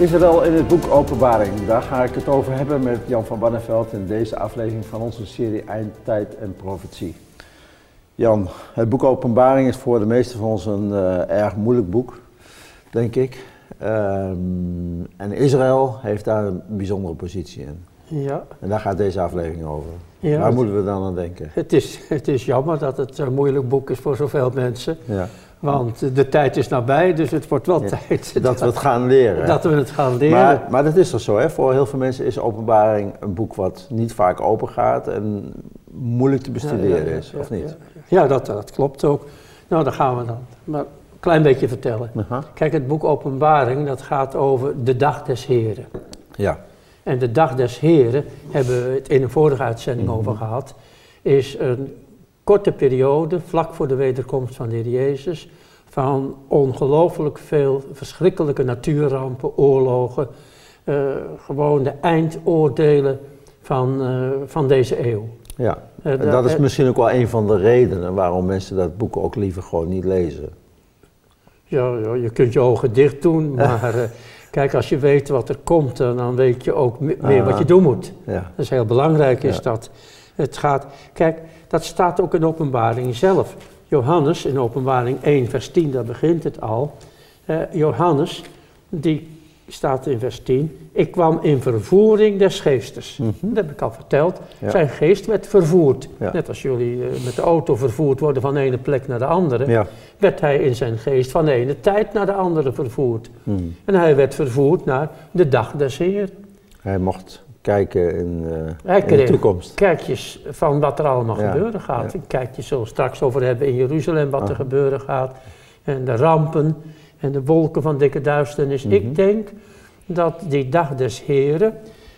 Israël in het boek Openbaring. Daar ga ik het over hebben met Jan van Banneveld in deze aflevering van onze serie Eindtijd en Profetie. Jan, het boek Openbaring is voor de meesten van ons een uh, erg moeilijk boek, denk ik. Um, en Israël heeft daar een bijzondere positie in. Ja. En daar gaat deze aflevering over. Ja, Waar moeten we dan aan denken? Het is, het is jammer dat het een moeilijk boek is voor zoveel mensen. Ja. Want de tijd is nabij, dus het wordt wel tijd. Dat, dat, we het gaan leren. Dat we het gaan leren. Maar, maar dat is toch zo, hè? Voor heel veel mensen is openbaring een boek wat niet vaak open gaat en moeilijk te bestuderen ja, ja, is, of niet? Ja, dat, dat klopt ook. Nou, dan gaan we dan. Maar een klein beetje vertellen. Uh -huh. Kijk, het boek Openbaring, dat gaat over de dag des Heren. Ja. En de dag des Heren, hebben we het in een vorige uitzending mm -hmm. over gehad, is een korte periode, vlak voor de wederkomst van de Heer Jezus, van ongelooflijk veel verschrikkelijke natuurrampen, oorlogen, uh, gewoon de eindoordelen van, uh, van deze eeuw. Ja, uh, en dat is misschien ook wel een van de redenen waarom mensen dat boek ook liever gewoon niet lezen. Ja, ja je kunt je ogen dicht doen, maar kijk, als je weet wat er komt, dan weet je ook meer wat je doen moet. Ja. Dat is heel belangrijk, is ja. dat. Het gaat, kijk, dat staat ook in openbaring zelf. Johannes, in openbaring 1 vers 10, daar begint het al. Uh, Johannes, die staat in vers 10. Ik kwam in vervoering des geestes. Mm -hmm. Dat heb ik al verteld. Ja. Zijn geest werd vervoerd. Ja. Net als jullie uh, met de auto vervoerd worden van de ene plek naar de andere. Ja. Werd hij in zijn geest van de ene tijd naar de andere vervoerd. Mm. En hij werd vervoerd naar de dag des Heer. Hij mocht kijken in, uh, in de toekomst. kijkjes van wat er allemaal Ja, gebeuren gaat. ja. Een kijkje zullen we straks over hebben in Jeruzalem wat er Ah. gebeuren gaat. En de rampen en de wolken van dikke duisternis. Mhm. Ik denk dat die dag des Heren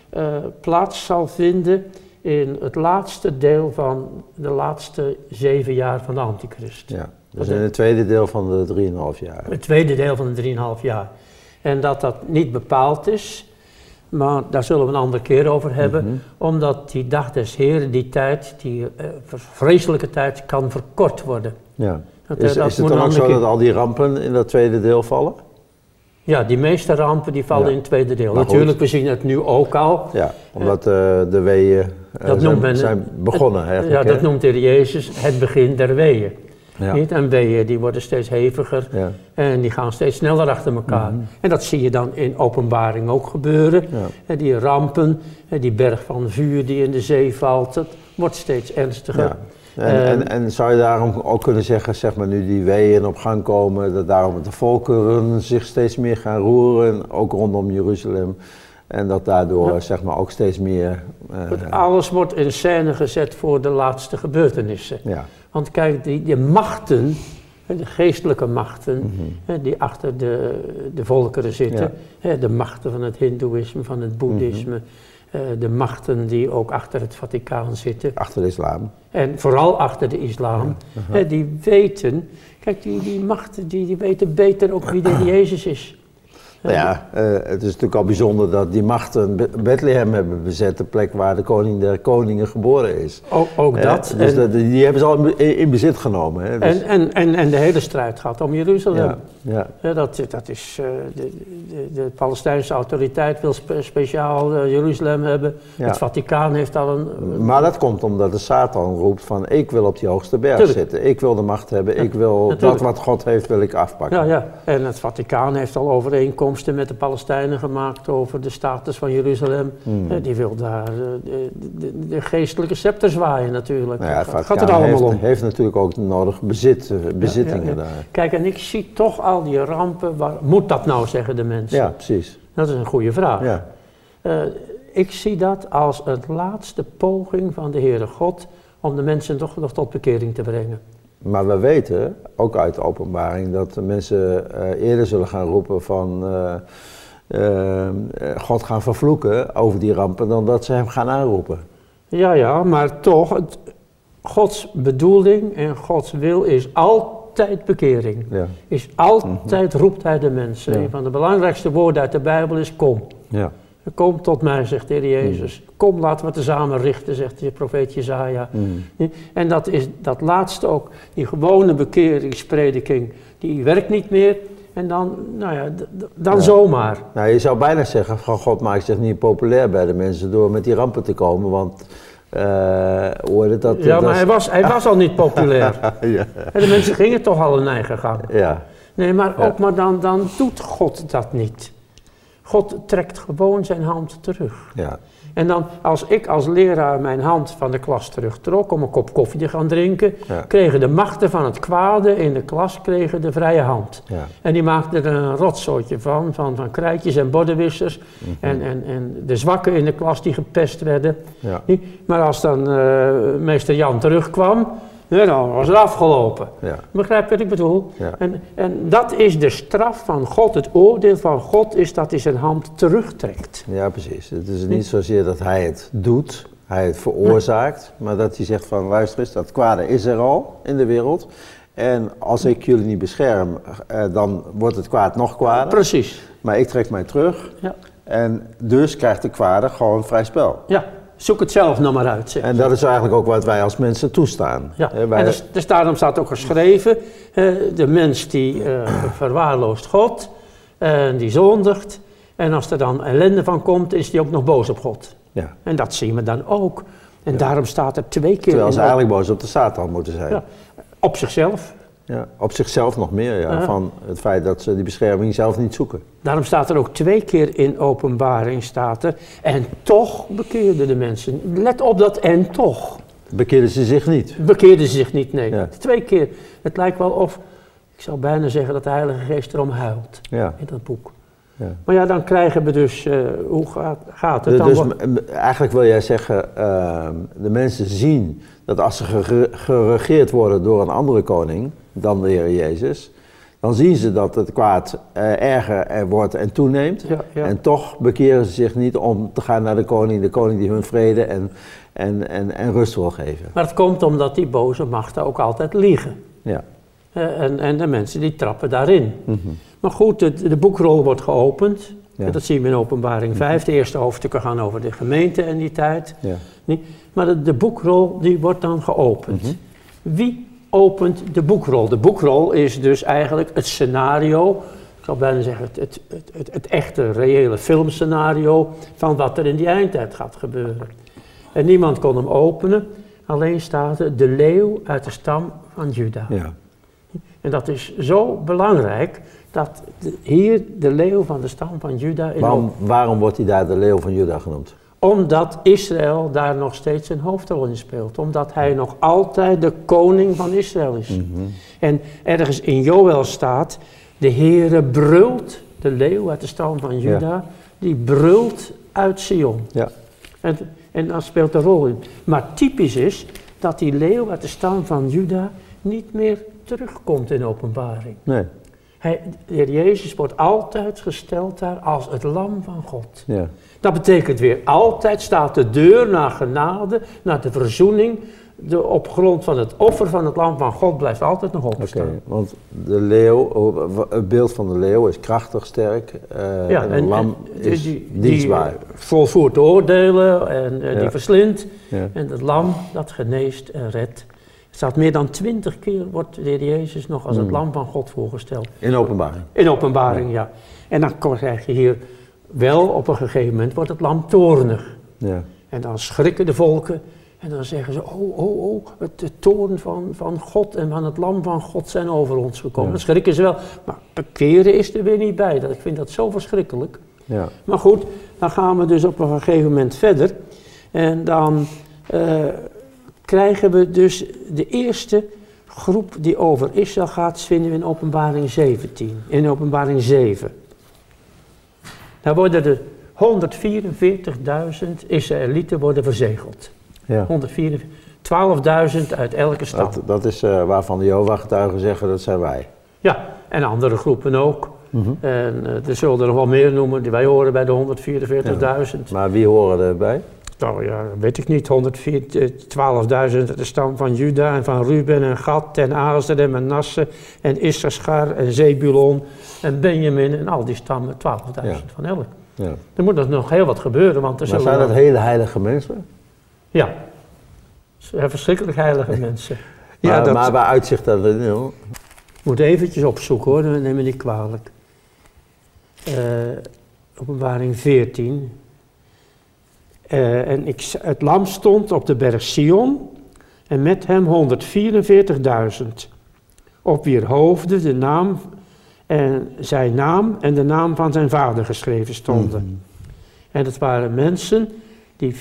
eh, plaats zal vinden in het laatste deel van de laatste zeven jaar van de Antichrist. Ja. Dus in het tweede deel van de 3,5 jaar. Het tweede deel van de 3,5 jaar. En dat dat niet bepaald is, maar daar zullen we een andere keer over hebben. Mhm. Omdat die dag des Heren, die tijd, die eh, vreselijke tijd, kan verkort worden. Ja. Dat, Is, eh, dat is het dan ook zo keer- dat al die rampen in dat tweede deel vallen? Ja, die meeste rampen die vallen Ja. in het tweede deel. Maar Natuurlijk, goed. we zien het nu ook al. Ja, omdat eh, de weeën zijn, noemt men- zijn begonnen eigenlijk. Ja, dat noemt de Jezus het begin der weeën. Ja. Niet? En weeën die worden steeds heviger Ja. en die gaan steeds sneller achter elkaar. En dat zie je dan in openbaring ook gebeuren. Mhm. Ja. En die rampen, en die berg van vuur die in de zee valt, dat wordt steeds ernstiger. Ja. En, Eh, en, en zou je daarom ook kunnen zeggen, zeg maar nu die weeën op gang komen, dat daarom de volkeren zich steeds meer gaan roeren, ook rondom Jeruzalem. En dat daardoor zeg maar ook steeds meer... eh, Alles wordt in scène gezet voor de laatste gebeurtenissen. ja, Want kijk, die, die machten, de geestelijke machten, Mhm. die achter de, de volkeren zitten, de machten van het hindoeïsme, van het boeddhisme, Mhm. eh, de machten die ook achter het Vaticaan zitten, achter de islam. en vooral achter de islam, die weten, kijk, die, die machten die, die weten beter ook wie de Jezus is. Nou ja, eh, het is natuurlijk al bijzonder dat die machten Be- Bethlehem hebben bezet, de plek waar de koning der koningen geboren is. Ook, ook Hè? dat. Dus en, dat- die hebben ze al in, in bezit genomen. Hè? Dus- en, en, en, en de hele strijd gaat om Jeruzalem. ja, ja. Dat, dat is, eh, de, de, de Palestijnse autoriteit wil spe- speciaal eh, Jeruzalem hebben. Ja. Het Vaticaan heeft al een... Maar dat komt omdat de Satan roept van ik wil op die hoogste berg Tuurlijk. zitten. Ik wil de macht hebben. Ik wil dat wat God heeft wil ik afpakken. ja, ja, en het Vaticaan heeft al overeenkomsten met de Palestijnen gemaakt over de status van Jeruzalem. Hmm. Eh, die wil daar eh, de, de, de geestelijke scepter zwaaien natuurlijk. Nou ja, het Gaat- gaat het allemaal heeft, om. heeft natuurlijk ook nodig bezit, eh, bezittingen Ja, ja, ja. daar. Kijk, en ik zie toch al die rampen. Waar, moet dat nou, zeggen de mensen? Ja, precies. Dat is een goede vraag. Ja. Ik zie dat als het laatste poging van de Heere God om de mensen toch nog tot bekering te brengen. Maar we weten, ook uit de openbaring, dat mensen eh, eerder zullen gaan roepen van eh, eh, God gaan vervloeken over die rampen dan dat ze hem gaan aanroepen. Ja, ja, maar toch, het, Gods bedoeling en Gods wil is altijd bekering. Ja. Is altijd roept hij de mensen. Ja. Een van de belangrijkste woorden uit de Bijbel is kom. Ja. Kom tot mij, zegt de Heer Jezus. Kom, laten we tezamen richten, zegt de profeet Jezaja. Mm. En dat is dat laatste ook, die gewone bekeringsprediking, die werkt niet meer. En dan, nou ja, dan zomaar. Nou, je zou bijna zeggen, van God maakt zich niet populair bij de mensen door met die rampen te komen, want... Uh, hoorde dat, ja, maar hij, was, hij was al niet populair. ja. En de mensen gingen toch al een eigen gang. Ja. Nee, maar ook maar dan, dan doet God dat niet. God trekt gewoon zijn hand terug. Ja. En dan, als ik als leraar mijn hand van de klas terugtrok om een kop koffie te gaan drinken, kregen de machten van het kwade in de klas kregen de vrije hand. Ja. En die maakten er een rotzootje van, van, van krijtjes en bordenwissers mhm. en, en, en de zwakken in de klas die gepest werden. Ja. Maar als dan uh, meester Jan terugkwam, ja, dan was het afgelopen. Ja. Begrijp je wat ik bedoel? Ja. En, en dat is de straf van God. Het oordeel van God is dat hij zijn hand terugtrekt. Ja, precies. Het is niet zozeer dat hij het doet, hij het veroorzaakt, maar dat hij zegt van luister eens, dat kwade is er al in de wereld. En als ik jullie niet bescherm, eh, dan wordt het kwaad nog kwader. Precies. Maar ik trek mij terug. Ja. En dus krijgt de kwade gewoon vrij spel. Ja, zoek het zelf nog maar uit. En dat is eigenlijk ook wat wij als mensen toestaan. Ja, en dus, dus, daarom staat ook geschreven, de mens die uh, verwaarloost God, en die zondigt, en als er dan ellende van komt, is die ook nog boos op God. Ja. En dat zien we dan ook. En daarom staat er twee keer... Terwijl ze eigenlijk boos op de Satan moeten zijn. Ja, op zichzelf. Ja, op zichzelf nog meer, ja, van het feit dat ze die bescherming zelf niet zoeken. Daarom staat er ook twee keer in openbaring, staat er, en toch bekeerden de mensen. Let op dat en toch. Bekeerden ze zich niet? Bekeerden ze zich niet, nee. Twee keer. Het lijkt wel of, ik zou bijna zeggen dat de Heilige Geest erom huilt ja. in dat boek. Ja. Maar ja, dan krijgen we dus, uh, hoe gaat, gaat het dan? Dus eigenlijk wil jij zeggen, uh, de mensen zien dat als ze geregeerd worden door een andere koning dan de Heer Jezus, dan zien ze dat het kwaad uh, erger wordt en toeneemt. Ja, ja. En toch bekeren ze zich niet om te gaan naar de koning, de koning die hun vrede en, en, en, en rust wil geven. Maar het komt omdat die boze machten ook altijd liegen. Ja. en, en de mensen die trappen daarin. Mm Maar goed, de, de boekrol wordt geopend. Ja. Dat zien we in openbaring 5. Mhm. De eerste hoofdstukken gaan over de gemeente en die tijd. Ja. Maar de, de, boekrol die wordt dan geopend. Mhm. Wie opent de boekrol? De boekrol is dus eigenlijk het scenario, ik zou bijna zeggen het, het, het, het, echte reële filmscenario van wat er in die eindtijd gaat gebeuren. En niemand kon hem openen, alleen staat er de leeuw uit de stam van Juda. Ja. En dat is zo belangrijk dat hier de leeuw van de stam van Juda... In waarom, waarom wordt hij daar de leeuw van Juda genoemd? Omdat Israël daar nog steeds een hoofdrol in speelt. Omdat hij nog altijd de koning van Israël is. Mhm. En ergens in Joel staat, de Heere brult, de leeuw uit de stam van Juda, die brult uit Sion. Ja. En, en dat speelt een rol in. Maar typisch is dat die leeuw uit de stam van Juda niet meer terugkomt in openbaring. Nee. Hij, de Heer Jezus wordt altijd gesteld daar als het lam van God. Ja. Dat betekent weer, altijd staat de deur naar genade, naar de verzoening, de, op grond van het offer van het lam van God blijft altijd nog openstaan. Oké, want de leeuw, het beeld van de leeuw is krachtig, sterk, uh, ja, en een lam is die, dienstbaar. Die volvoert oordelen en uh, die verslindt. Ja. En het lam dat geneest en redt staat meer dan twintig keer wordt de Heer Jezus nog als het hmm. lam van God voorgesteld. In openbaring? In openbaring, ja. En dan krijg je hier wel op een gegeven moment wordt het lam toornig. Ja. En dan schrikken de volken en dan zeggen ze, oh, oh, oh, het, de toorn van, van God en van het lam van God zijn over ons gekomen. Dan schrikken ze wel, maar bekeren is er weer niet bij. Dat, ik vind dat zo verschrikkelijk. Ja. Maar goed, dan gaan we dus op een gegeven moment verder. En dan uh, krijgen we dus de eerste groep die over Israël gaat, vinden we in openbaring 17, in openbaring 7. Daar worden de 144.000 Israëlieten worden verzegeld. Ja. 12.000 uit elke stad. Dat, dat is uh, waarvan de Jehovah-getuigen zeggen, dat zijn wij. Ja, en andere groepen ook. Mm -hmm. En uh, er zullen er nog wel meer noemen, die wij horen bij de 144.000. Ja. Maar wie horen erbij? Nou ja, weet ik niet, 12.000 de stam van Juda en van Ruben en Gad en Azer en Manasse en Issachar en Zebulon en Benjamin en al die stammen, 12.000 ja. van elk. Ja. Er moet nog heel wat gebeuren, want er maar zijn dat hele heilige mensen? Ja, ze zijn verschrikkelijk heilige mensen. Ja, maar, dat... maar waar uitzicht dat in? Ik moet eventjes opzoeken hoor, neem me niet kwalijk. Uh, openbaring 14. Uh, en ik, het lam stond op de berg Sion en met hem 144.000. Op wier hoofden de naam en zijn naam en de naam van zijn vader geschreven stonden. Mm. En dat waren mensen, die 144.000,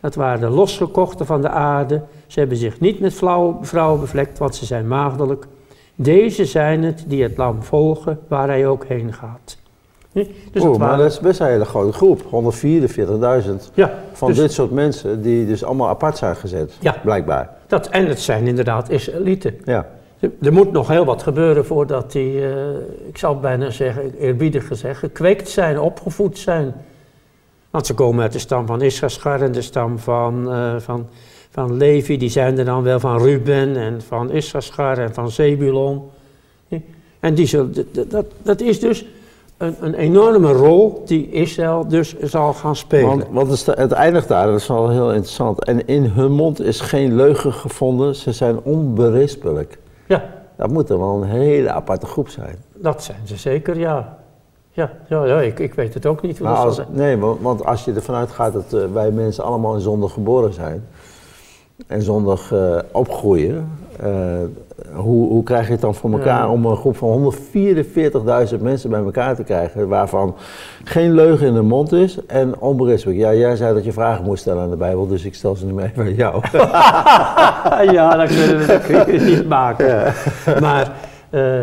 dat waren de losgekochten van de aarde. Ze hebben zich niet met vrouwen bevlekt, want ze zijn maagdelijk. Deze zijn het die het lam volgen waar hij ook heen gaat. Dus oh, maar dat is best een hele grote groep, 144.000 ja, van dus- dit soort mensen die dus allemaal apart zijn gezet, ja, blijkbaar. Dat, en het zijn inderdaad Israëlieten. Ja. Er moet nog heel wat gebeuren voordat die, uh, ik zou bijna zeggen, eerbiedig gezegd, gekweekt zijn, opgevoed zijn. Want ze komen uit de stam van Issachar en de stam van, uh, van, van Levi, die zijn er dan wel van Ruben en van Issachar en van Zebulon. En die zullen, dat, dat is dus een, een, enorme rol die Israël dus zal gaan spelen. Want, want het eindigt daar, dat is wel heel interessant. En in hun mond is geen leugen gevonden, ze zijn onberispelijk. Ja. Dat moet er wel een hele aparte groep zijn. Dat zijn ze zeker, ja. Ja, ja, ja ik, ik weet het ook niet hoe dat als, Nee, want, als je ervan uitgaat dat uh, wij mensen allemaal in zondag geboren zijn en zondag uh, opgroeien, hoe, hoe krijg je het dan voor elkaar om een groep van 144.000 mensen bij elkaar te krijgen, waarvan geen leugen in de mond is en onberispelijk? Ja, jij zei dat je vragen moest stellen aan de Bijbel, dus ik stel ze nu mee bij jou. ja, dat kunnen we, niet maken. Maar uh,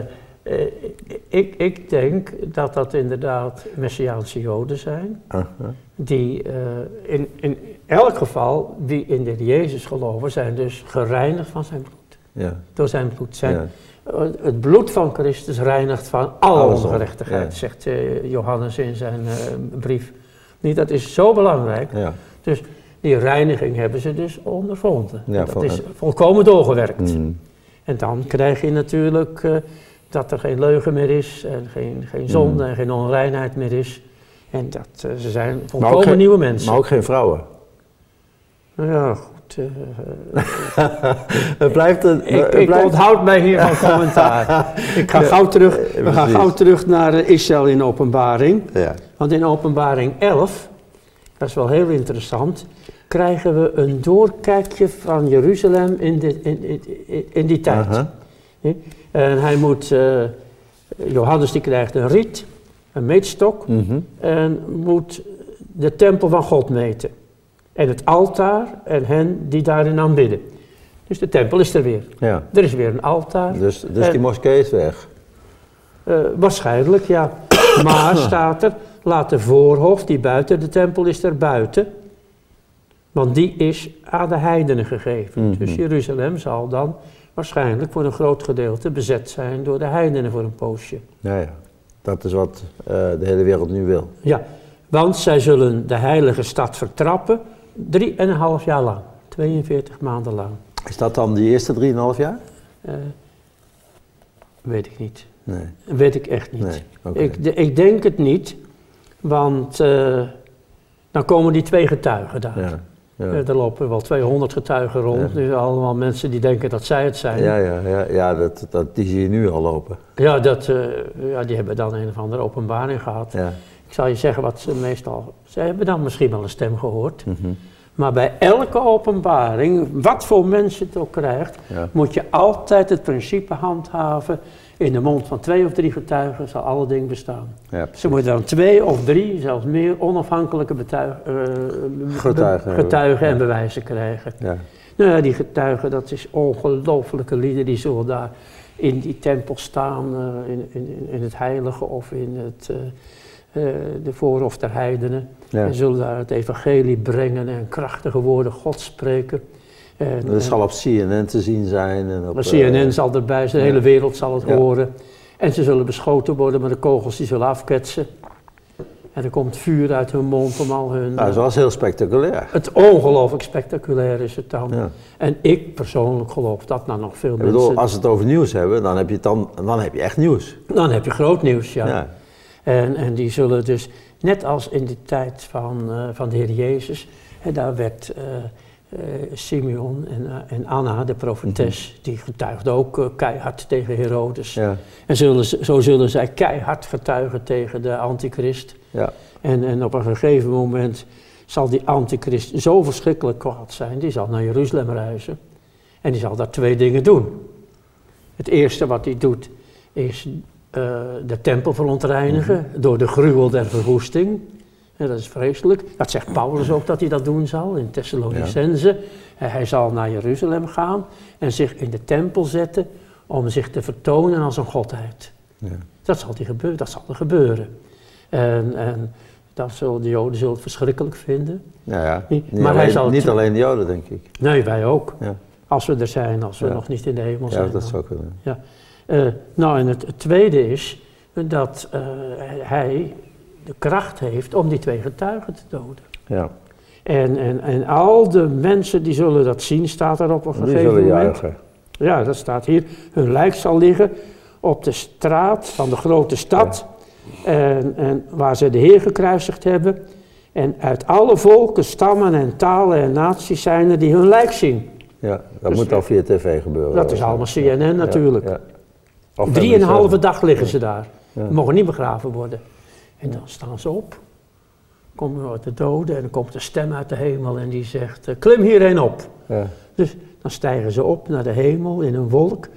ik, ik denk dat dat inderdaad Messiaanse Joden zijn, uh -huh. die uh, in, in elk geval, die in de Jezus geloven, zijn dus gereinigd van zijn bloed. Ja. Door zijn bloed. Zijn, Het bloed van Christus reinigt van alle ongerechtigheid, zegt uh, Johannes in zijn uh, brief. Niet, dat is zo belangrijk. Ja. Dus die reiniging hebben ze dus ondervonden. dat is volkomen doorgewerkt. Mm. En dan krijg je natuurlijk uh, dat er geen leugen meer is, en geen, geen zonde mm. en geen onreinheid meer is. En dat ze zijn volkomen nieuwe mensen. Maar ook geen vrouwen. Nou ja, het blijft een, ik, ik onthoud mij hier van commentaar. ik ga gauw terug, we gaan gauw terug naar Israël in openbaring. Ja. Want in openbaring 11, dat is wel heel interessant, krijgen we een doorkijkje van Jeruzalem in, in, in, in die tijd. Uh En hij moet, uh, Johannes die krijgt een riet, een meetstok, uh en moet de tempel van God meten en het altaar en hen die daarin aanbidden. Dus de tempel is er weer. Ja. Er is weer een altaar. Dus, dus die moskee is weg? Uh, waarschijnlijk, ja. Maar staat er, laat de voorhof die buiten de tempel is er buiten. Want die is aan de heidenen gegeven. Mhm. Dus Jeruzalem zal dan waarschijnlijk voor een groot gedeelte bezet zijn door de heidenen voor een poosje. Ja, ja. Dat is wat uh, de hele wereld nu wil. Ja, want zij zullen de heilige stad vertrappen Drie en een half jaar lang. 42 maanden lang. Is dat dan die eerste drieënhalf jaar? Uh, weet ik niet. Nee. Weet ik echt niet. Nee, ik, ik, denk het niet, want uh, dan komen die twee getuigen daar. Ja, ja. Uh, er lopen wel 200 getuigen rond, ja. allemaal mensen die denken dat zij het zijn. Ja, ja, ja, ja dat, dat, die zie je nu al lopen. Ja, dat, ja, die hebben dan een of andere openbaring gehad. Ja. Ik zal je zeggen wat ze meestal. Ze hebben dan misschien wel een stem gehoord. Mm -hmm. Maar bij elke openbaring, wat voor mensen het ook krijgt, moet je altijd het principe handhaven. In de mond van twee of drie getuigen zal alle dingen bestaan. Ja, Ze moeten dan twee of drie, zelfs meer onafhankelijke uh, getuigen, getuigen en bewijzen krijgen. Ja. Nou ja, die getuigen, dat is ongelofelijke lieden, die zullen daar in die tempel staan, uh, in, in, in, het heilige of in het... Uh, de voorhof der heidenen. En zullen daar het evangelie brengen en krachtige woorden God spreken. En, dat zal op CNN te zien zijn. En op, CNN uh, zal erbij zijn, de hele wereld zal het horen. En ze zullen beschoten worden met de kogels die zullen afketsen. En er komt vuur uit hun mond om al hun... Nou, dat was heel spectaculair. Het ongelooflijk spectaculair is het dan. Ja. En ik persoonlijk geloof dat nou nog veel ik mensen... Bedoel, als we het over nieuws hebben, dan heb je, dan, dan heb je echt nieuws. Dan heb je groot nieuws, ja. ja. En, en die zullen dus, net als in de tijd van, uh, van de Heer Jezus, en daar werd, uh, uh, Simeon en, en, Anna, de profetes, mhm. die getuigden ook keihard tegen Herodes. Ja. En zullen, zo zullen zij keihard getuigen tegen de antichrist. Ja. En, en op een gegeven moment zal die antichrist zo verschrikkelijk kwaad zijn, die zal naar Jeruzalem reizen. En die zal daar twee dingen doen. Het eerste wat hij doet is uh, de tempel verontreinigen mhm. door de gruwel der verwoesting. En dat is vreselijk. Dat zegt Paulus ook dat hij dat doen zal in Thessalonicense. Ja. Hij zal naar Jeruzalem gaan en zich in de tempel zetten om zich te vertonen als een godheid. Ja. Dat, zal die gebeuren, dat zal er gebeuren. En, en dat zullen de Joden zullen het verschrikkelijk vinden. Ja, ja. Niet, maar alleen, hij zal niet alleen de Joden, denk ik. Nee, wij ook. Ja. Als we er zijn, als we nog niet in de hemel zijn. Ja, dat zou kunnen. Ja. Uh, nou, en het, tweede is dat uh, hij de kracht heeft om die twee getuigen te doden. Ja. En, en, en al de mensen die zullen dat zien, staat er op een gegeven moment. Die zullen juichen. Ja, dat staat hier. Hun lijk zal liggen op de straat van de grote stad. En, en waar ze de Heer gekruisigd hebben. En uit alle volken, stammen en talen en naties zijn er die hun lijk zien. Ja, dat dus moet al via tv gebeuren. Dat is allemaal CNN natuurlijk. Ja, ja. Drieënhalve dag liggen ze daar. Ja. Mogen niet begraven worden. En dan staan ze op. Komen we de doden en dan komt een stem uit de hemel en die zegt: eh, Klim hierheen op. Ja. Dus dan stijgen ze op naar de hemel in een wolk.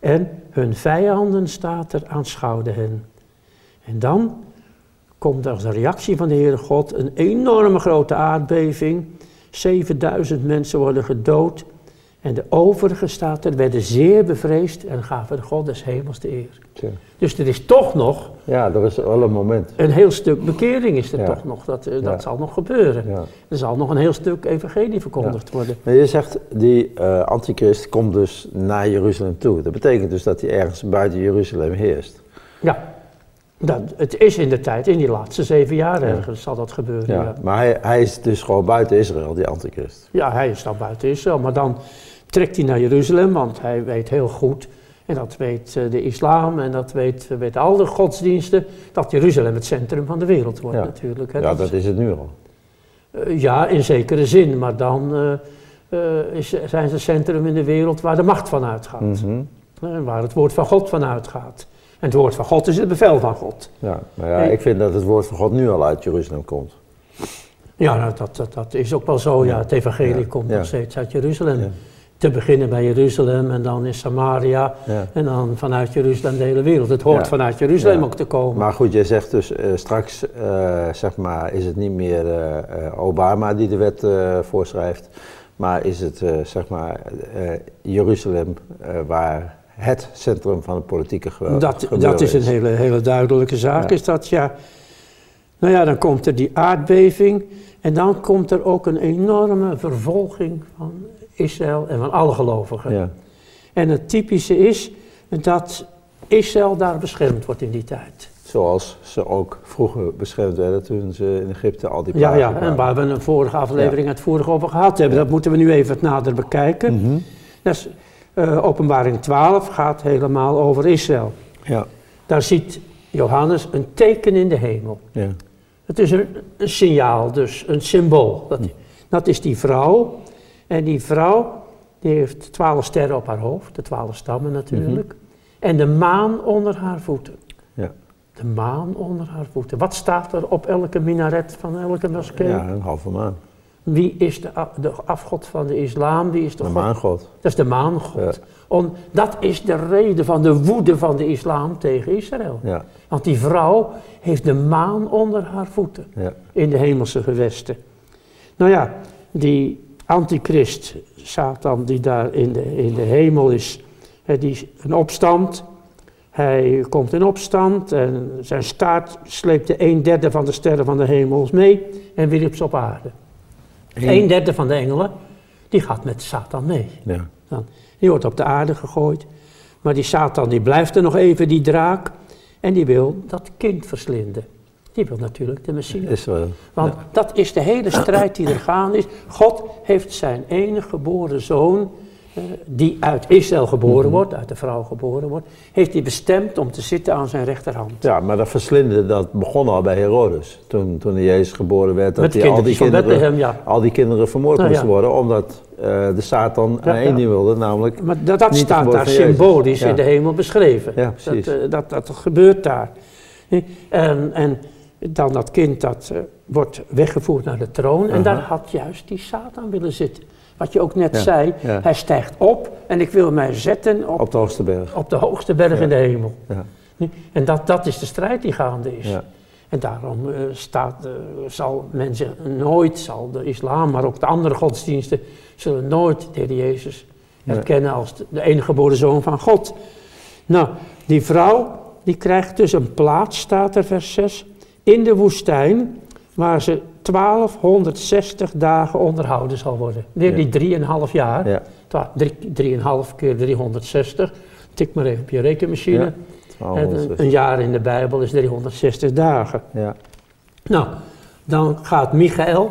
En hun vijanden staat er aanschouwden hen. En dan komt als reactie van de Heere God een enorme grote aardbeving. 7000 mensen worden gedood. En de overige staat er, werden zeer bevreesd en gaven de God des hemels de eer. Dus er is toch nog... Ja, er is wel een moment. Een heel stuk bekering is er toch nog, dat, eh, dat zal nog gebeuren. Er zal nog een heel stuk evangelie verkondigd worden. Maar je zegt, die uh, antichrist komt dus naar Jeruzalem toe. Dat betekent dus dat hij ergens buiten Jeruzalem heerst. Ja, dat, het is in de tijd, in die laatste zeven jaar ergens zal dat gebeuren. Ja, Maar hij, hij is dus gewoon buiten Israël, die antichrist. Ja, hij is dan buiten Israël, maar dan trekt hij naar Jeruzalem, want hij weet heel goed, en dat weet eh, de islam en dat weet, weet al de godsdiensten, dat Jeruzalem het centrum van de wereld wordt natuurlijk. Hè. Ja, dat is het nu al. Uh, ja, in zekere zin, maar dan uh, is, zijn ze het centrum in de wereld waar de macht van uitgaat. Mm waar het woord van God van uitgaat. En het woord van God is het bevel van God. Ja, maar ja, ik vind dat het woord van God nu al uit Jeruzalem komt. Ja, nou, dat, dat, dat is ook wel zo. Ja, het evangelie komt nog steeds uit Jeruzalem te beginnen bij Jeruzalem en dan in Samaria en dan vanuit Jeruzalem de hele wereld. Het hoort vanuit Jeruzalem ook te komen. Maar goed, jij zegt dus uh, straks uh, zeg maar, is het niet meer uh, Obama die de wet voorschrijft, maar is het zeg maar Jeruzalem waar het centrum van het politieke geweld dat, dat is. een hele, hele duidelijke zaak, is dat ja. Nou ja, dan komt er die aardbeving en dan komt er ook een enorme vervolging van Israël en van alle gelovigen. Ja. En het typische is dat Israël daar beschermd wordt in die tijd. Zoals ze ook vroeger beschermd werden toen ze in Egypte al die Ja, ja, en waar we een vorige aflevering ja. uitvoerig over gehad hebben. Dat moeten we nu even nader bekijken. Mm -hmm. Dus, uh, openbaring 12 gaat helemaal over Israël. Ja. Daar ziet Johannes een teken in de hemel. Ja. Het is een, een signaal, dus een symbool. Dat, dat is die vrouw en die vrouw, die heeft twaalf sterren op haar hoofd, de twaalf stammen natuurlijk. Mhm. En de maan onder haar voeten. Ja. De maan onder haar voeten. Wat staat er op elke minaret van elke moskee? Ja, een halve maan. Wie is de, de afgod van de islam? Wie is de, de maangod. Dat is de maangod. Om, dat is de reden van de woede van de islam tegen Israël. Ja. Want die vrouw heeft de maan onder haar voeten ja. in de hemelse gewesten. Nou ja, die antichrist, Satan die daar in de, in de hemel is, die is een opstand. Hij komt in opstand en zijn staart sleept de een derde van de sterren van de hemels mee en wierp ze op aarde. Een derde van de engelen, die gaat met Satan mee. Ja. Dan, die wordt op de aarde gegooid. Maar die Satan die blijft er nog even, die draak. En die wil dat kind verslinden. Die wil natuurlijk de Messias. Israël. Want dat is de hele strijd die er gaande is. God heeft zijn enige geboren zoon die uit Israël geboren wordt, uit de vrouw geboren wordt, heeft hij bestemd om te zitten aan zijn rechterhand. Ja, maar dat verslinden, dat begon al bij Herodes. Toen, toen Jezus geboren werd, dat hij al die, kinderen, ja. al die kinderen vermoord Nou, moesten ja. worden, omdat eh, de Satan Ja, aan één ding wilde, namelijk... Maar dat, staat daar symbolisch in de hemel beschreven. Ja, precies. Dat, eh, dat, dat gebeurt daar. En, en dan dat kind dat eh, wordt weggevoerd naar de troon. En Aha. daar had juist die Satan willen zitten. Wat je ook net Ja, zei, ja. hij stijgt op en ik wil mij zetten op, Op de hoogste berg. op de hoogste berg Ja. in de hemel. Ja. En dat, dat is de strijd die gaande is. En daarom eh, staat, eh, zal men zich nooit, zal de islam, maar ook de andere godsdiensten, zullen nooit de Heer Jezus Nee. erkennen als de, de enige geboren zoon van God. Nou, die vrouw, die krijgt dus een plaats, staat er vers 6, in de woestijn, waar ze 1260 dagen onderhouden zal worden. Weer Ja. die drieënhalf jaar. Ja. Twa- drie- Drieënhalf keer 360. Tik maar even op je rekenmachine. Ja. En 1260. een, een jaar in de Bijbel is 360 dagen. Ja. Nou, dan gaat Michael,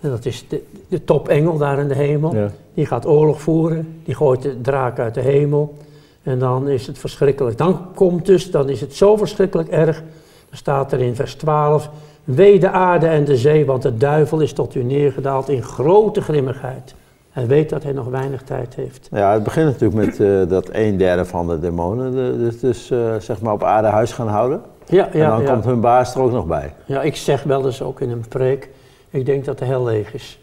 en dat is de, de topengel daar in de hemel, Ja. die gaat oorlog voeren, die gooit de draak uit de hemel. En dan is het verschrikkelijk. Dan komt dus, dan is het zo verschrikkelijk erg, dan staat er in vers 12, wee de aarde en de zee, want de duivel is tot u neergedaald in grote grimmigheid. Hij weet dat hij nog weinig tijd heeft. Ja, het begint natuurlijk met eh, dat een derde van de demonen de- dus, dus zeg maar op aarde huis gaan houden. Ja, en ja, dan ja. komt hun baas er ook nog bij. ja, ik zeg wel eens ook in een preek, ik denk dat de hel leeg is.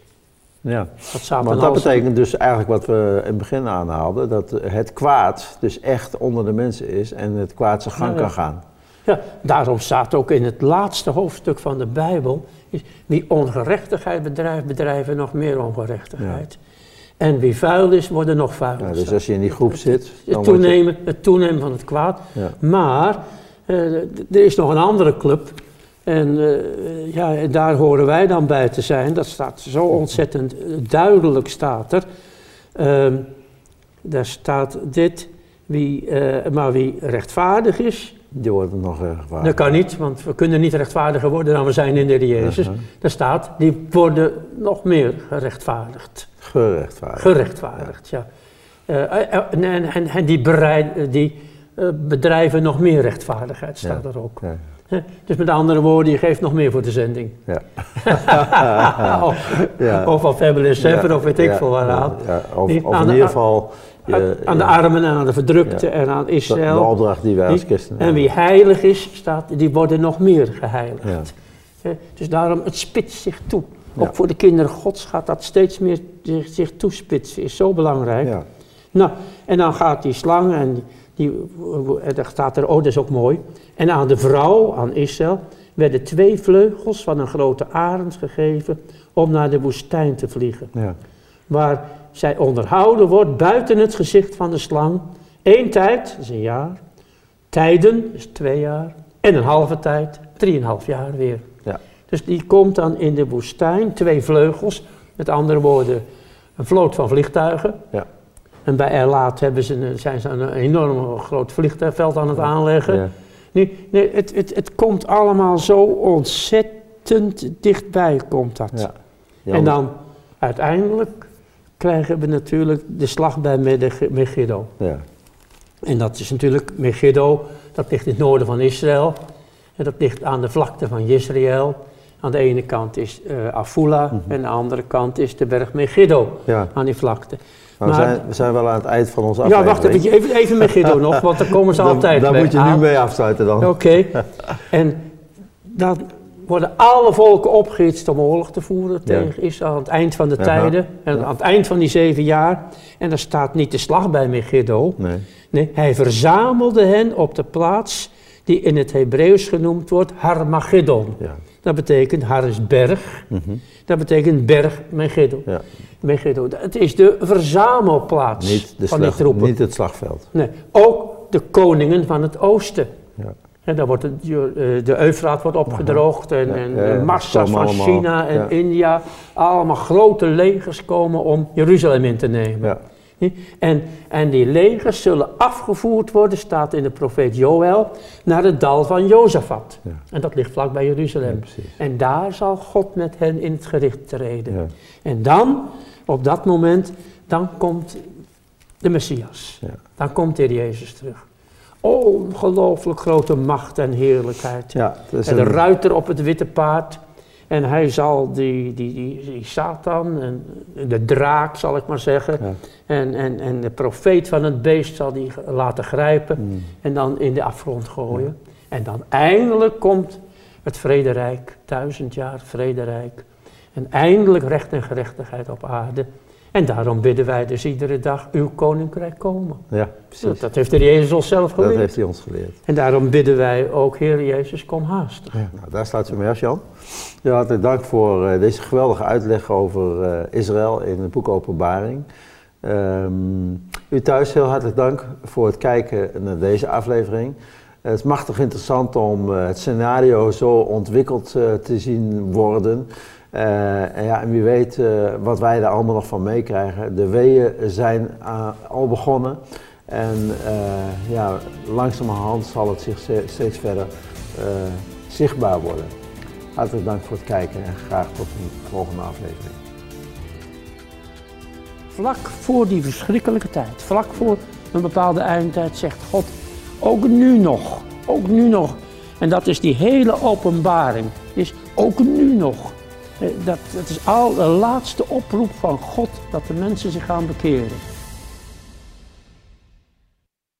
Ja. Dat Want dat betekent dus eigenlijk wat we in het begin aanhaalden, dat het kwaad dus echt onder de mensen is en het kwaad zijn gang Ja, ja. kan gaan. Ja, daarom staat ook in het laatste hoofdstuk van de Bijbel, wie ongerechtigheid bedrijft, bedrijven nog meer ongerechtigheid. En wie vuil is, worden nog vuiler. Ja, dus als je in die groep zit, het, toenemen, het toenemen van het kwaad. Maar eh, er is nog een andere club. En eh, ja, daar horen wij dan bij te zijn. Dat staat zo ontzettend eh, duidelijk staat er. Ehm, daar staat dit, wie, maar wie rechtvaardig is, die worden nog waar. dat kan niet, want we kunnen niet rechtvaardiger worden dan we zijn in de Heer Jezus. Uh-huh. Daar staat, die worden nog meer gerechtvaardigd. Gerechtvaardigd. Gerechtvaardigd, ja. Eh, eh, en, en, die, bereid- eh, die eh, bedrijven nog meer rechtvaardigheid, staat er ook. Ja. Dus met andere woorden, je geeft nog meer voor de zending. Ja. of, Ja. of al Fabulous Seven, of weet ik veel waaraan. Ja, of, in de- ieder geval je- aan, de armen en aan de verdrukten en aan Israël. de opdracht die wij als christenen En wie heilig is, staat, die worden nog meer geheiligd. Dus daarom, het spitst zich toe. Ook voor de kinderen gods gaat dat steeds meer zich, zich toespitsen, is zo belangrijk. Ja. Nou, en dan gaat die slang en die, en dan staat er, oh dat is ook mooi. En aan de vrouw, aan Israël, werden twee vleugels van een grote arend gegeven om naar de woestijn te vliegen. Ja. Waar zij onderhouden wordt buiten het gezicht van de slang. Eén tijd, dat is een jaar. Tijden, is twee jaar. En een halve tijd, drieënhalf jaar weer. Ja. Dus die komt dan in de woestijn, twee vleugels. Met andere woorden, een vloot van vliegtuigen. Ja. En bij Erlaat hebben ze, een- zijn ze een enorm groot vliegtuigveld aan het aanleggen. Ja. Nee, nee, het, het, het komt allemaal zo ontzettend dichtbij, komt dat. Ja. En dan uiteindelijk krijgen we natuurlijk de slag bij Megiddo. Ja. En dat is natuurlijk Megiddo, dat ligt in het noorden van Israël. En dat ligt aan de vlakte van Jezreel. Aan de ene kant is eh Afula en aan de andere kant is de berg Megiddo ja. aan die vlakte. Maar we, zijn, we zijn wel aan het eind van onze Ja, aflevering. wacht even, even, even Megiddo nog, want daar komen ze Dan- altijd Daar moet je nu mee afsluiten dan. Oké. En dan worden alle volken opgehitst om oorlog te voeren tegen Israël aan het eind van de Aha. tijden. En aan het eind van die zeven jaar. En daar staat niet de slag bij Megiddo. Nee. Nee, hij verzamelde hen op de plaats die in het Hebreeuws genoemd wordt Harmageddon. Ja. Dat betekent, Har is berg. Mhm. Dat betekent berg Megiddo. ja. Megiddo. Het is de verzamelplaats de van die slag, troepen. niet het slagveld. Nee, ook de koningen van het oosten. Ja. En daar wordt het, eh, de Eufraat wordt opgedroogd en, en ja, ja. massa's van allemaal, China en. India, allemaal grote legers komen om Jeruzalem in te nemen. En, en die legers zullen afgevoerd worden, staat in de profeet Joël, naar het dal van Jozefat. En dat ligt vlakbij Jeruzalem. Ja, precies. en daar zal God met hen in het gericht treden. En dan, op dat moment, dan komt de Messias. Dan komt de Heer Jezus terug. Ongelooflijk grote macht en heerlijkheid. Ja, En de een- ruiter op het witte paard. En hij zal die, die, die, die Satan, en de draak zal ik maar zeggen. Ja. En, en, en de profeet van het beest zal die laten grijpen. Mm. En dan in de afgrond gooien. En dan eindelijk komt het vrederijk, duizend jaar vrederijk. En eindelijk recht en gerechtigheid op aarde. En daarom bidden wij dus iedere dag, uw koninkrijk komen. Ja, precies. Dat heeft de Jezus ons zelf Dat geleerd. heeft hij ons geleerd. En daarom bidden wij ook, Heer Jezus, kom haastig. Nou, daar sluiten we mee af, Jan. Ja, hartelijk dank voor eh, deze geweldige uitleg over eh, Israël in het boek Openbaring. Ehm, u thuis heel hartelijk dank voor het kijken naar deze aflevering. Het is machtig interessant om eh, het scenario zo ontwikkeld eh, te zien worden. Eh, en, ja, en wie weet eh, wat wij er allemaal nog van meekrijgen. De weeën zijn eh, al begonnen. En ja, langzamerhand zal het zich ste- steeds verder zichtbaar worden. Hartelijk dank voor het kijken en graag tot een volgende aflevering. Vlak voor die verschrikkelijke tijd, vlak voor een bepaalde eindtijd, zegt God, ook nu nog, ook nu nog. En dat is die hele openbaring, is ook nu nog. Eh, Dat, dat is al de laatste oproep van God dat de mensen zich gaan bekeren.